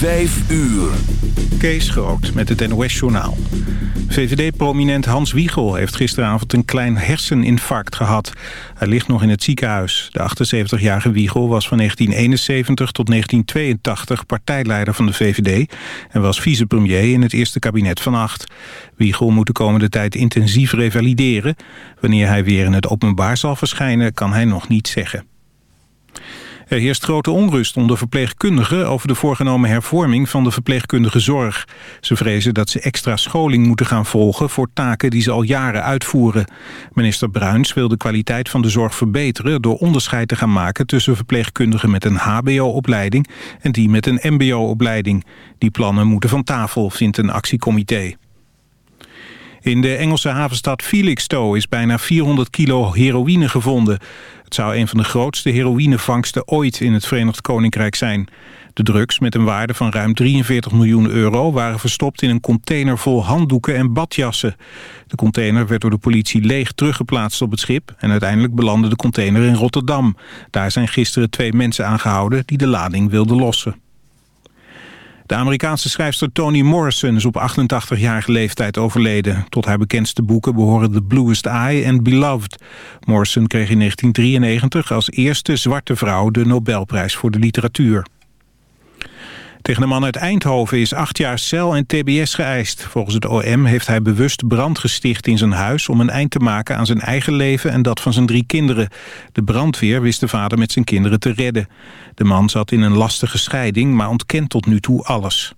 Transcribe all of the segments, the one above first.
Vijf uur. Kees Groot met het NOS-journaal. VVD-prominent Hans Wiegel heeft gisteravond een klein herseninfarct gehad. Hij ligt nog in het ziekenhuis. De 78-jarige Wiegel was van 1971 tot 1982 partijleider van de VVD... en was vicepremier in het eerste kabinet van acht. Wiegel moet de komende tijd intensief revalideren. Wanneer hij weer in het openbaar zal verschijnen, kan hij nog niet zeggen. Er heerst grote onrust onder verpleegkundigen over de voorgenomen hervorming van de verpleegkundige zorg. Ze vrezen dat ze extra scholing moeten gaan volgen voor taken die ze al jaren uitvoeren. Minister Bruins wil de kwaliteit van de zorg verbeteren door onderscheid te gaan maken tussen verpleegkundigen met een hbo-opleiding en die met een mbo-opleiding. Die plannen moeten van tafel, vindt een actiecomité. In de Engelse havenstad Felixstowe is bijna 400 kilo heroïne gevonden. Het zou een van de grootste heroïnevangsten ooit in het Verenigd Koninkrijk zijn. De drugs met een waarde van ruim 43 miljoen euro waren verstopt in een container vol handdoeken en badjassen. De container werd door de politie leeg teruggeplaatst op het schip en uiteindelijk belandde de container in Rotterdam. Daar zijn gisteren twee mensen aangehouden die de lading wilden lossen. De Amerikaanse schrijfster Toni Morrison is op 88-jarige leeftijd overleden. Tot haar bekendste boeken behoren The Bluest Eye en Beloved. Morrison kreeg in 1993 als eerste zwarte vrouw de Nobelprijs voor de literatuur. Tegen de man uit Eindhoven is acht jaar cel en tbs geëist. Volgens het OM heeft hij bewust brand gesticht in zijn huis... om een eind te maken aan zijn eigen leven en dat van zijn drie kinderen. De brandweer wist de vader met zijn kinderen te redden. De man zat in een lastige scheiding, maar ontkent tot nu toe alles.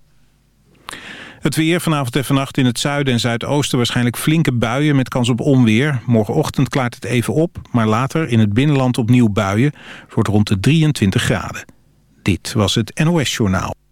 Het weer vanavond en vannacht in het zuiden en zuidoosten waarschijnlijk flinke buien met kans op onweer. Morgenochtend klaart het even op, maar later in het binnenland opnieuw buien. Het wordt rond de 23 graden. Dit was het NOS Journaal.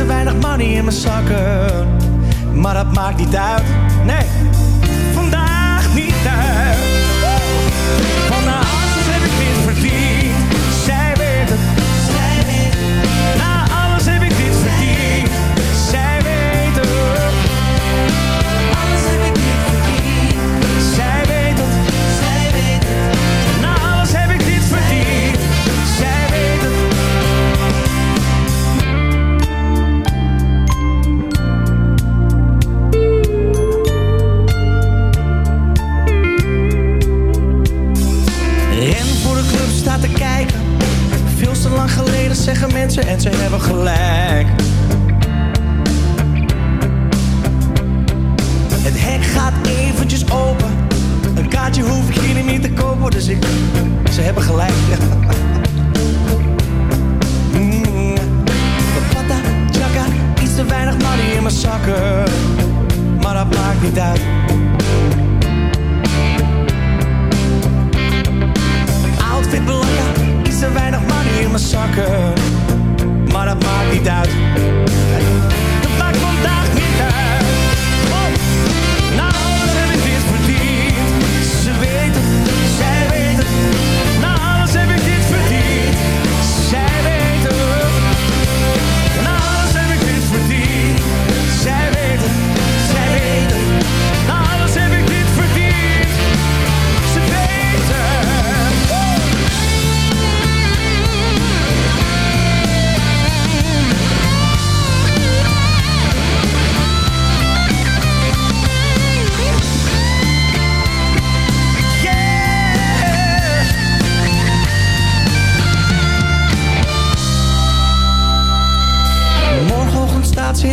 te weinig money in mijn zakken. Maar dat maakt niet uit. Nee, zeggen mensen en ze hebben gelijk. Het hek gaat eventjes open. Een kaartje hoef ik hier niet te kopen, dus ik... Ze hebben gelijk. Mm. Pata, chaka, iets te weinig money in mijn zakken. Maar dat maakt niet uit. Zakken. Maar dat maakt niet uit.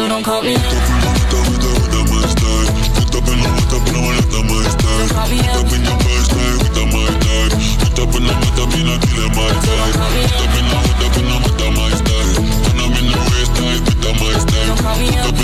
so don't call me up. I'm over you and I don't need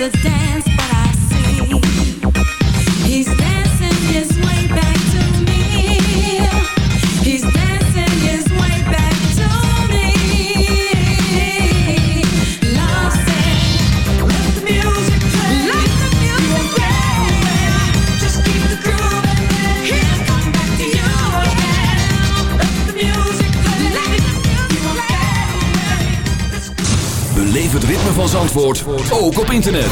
the day. Zandvoort. Ook op internet.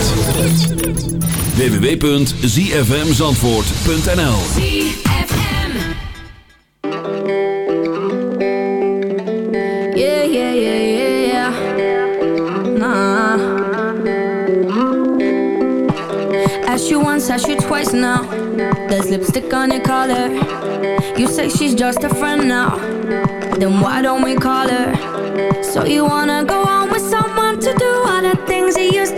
www.zfmzandvoort.nl Yeah, you twice now. There's lipstick on your collar. You say she's just a friend now. Then why don't we call her? So you wanna go on with used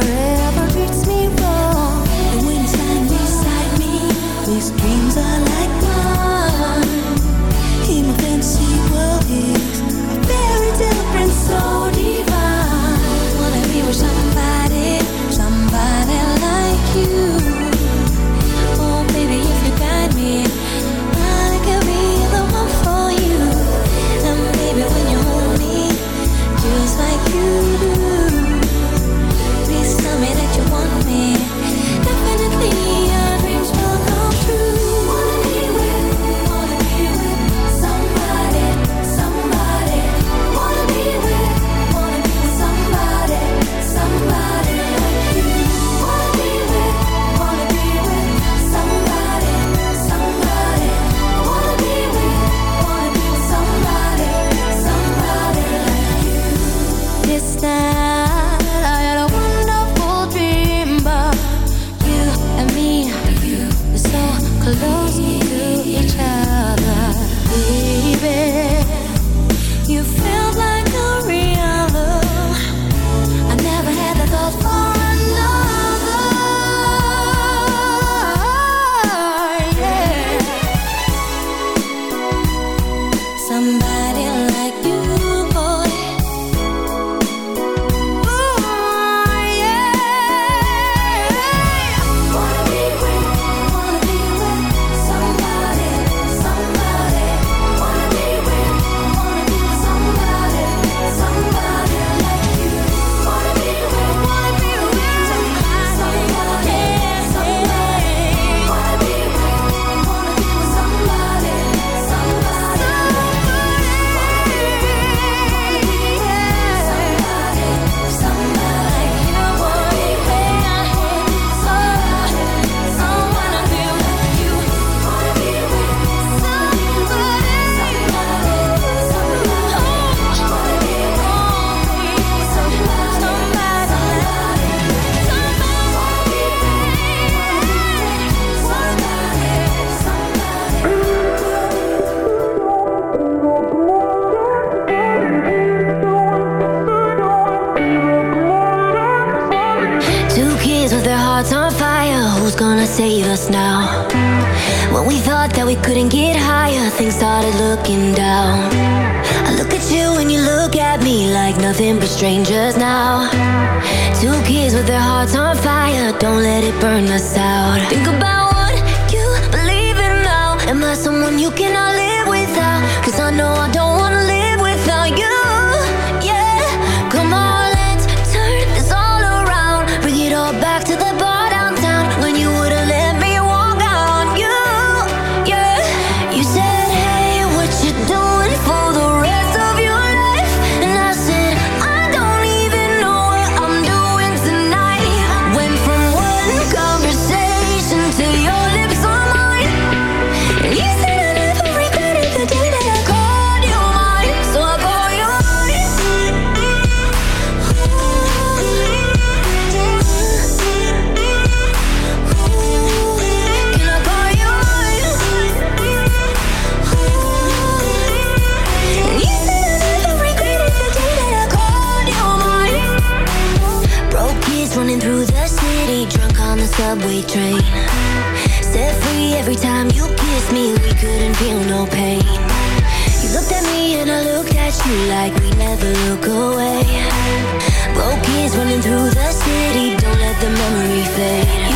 forever treats me wrong. And when it's lying beside me, we scream. subway train. Set free every time you kiss me. We couldn't feel no pain. You looked at me and I looked at you Like we never look away. Broke kids running through the city. Don't let the memory fade.